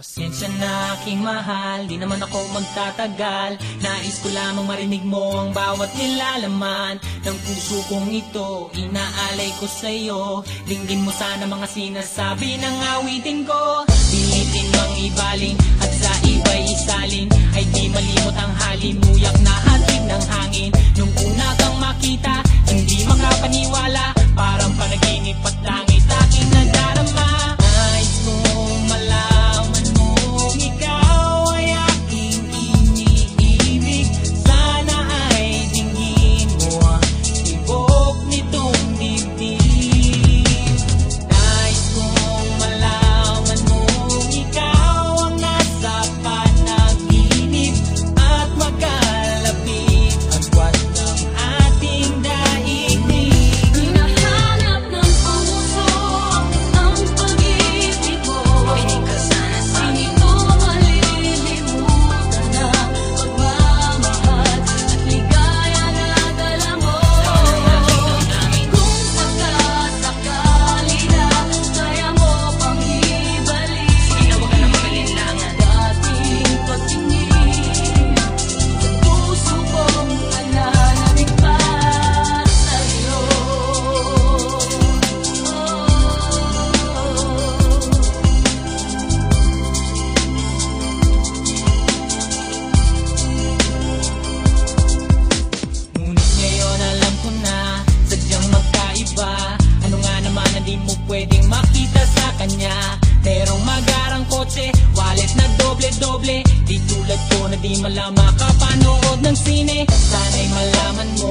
Pasensya na aking mahal, di naman ako magtatagal. Nais ko lamang marinig mo ang bawat nilalaman Ng puso kong ito, inaalay ko sa'yo Dinggin mo sana mga sinasabi ng awitin ko. Pilitin mang ibaling at sa iba'y isalin. Ay di malimot ang halimuyak na hatid pwedeng makita sa kanya. Merong magarang kotse Wallet na doble-doble. Di tulad ko na di malam makapanood ng sine. Sana'y malaman mo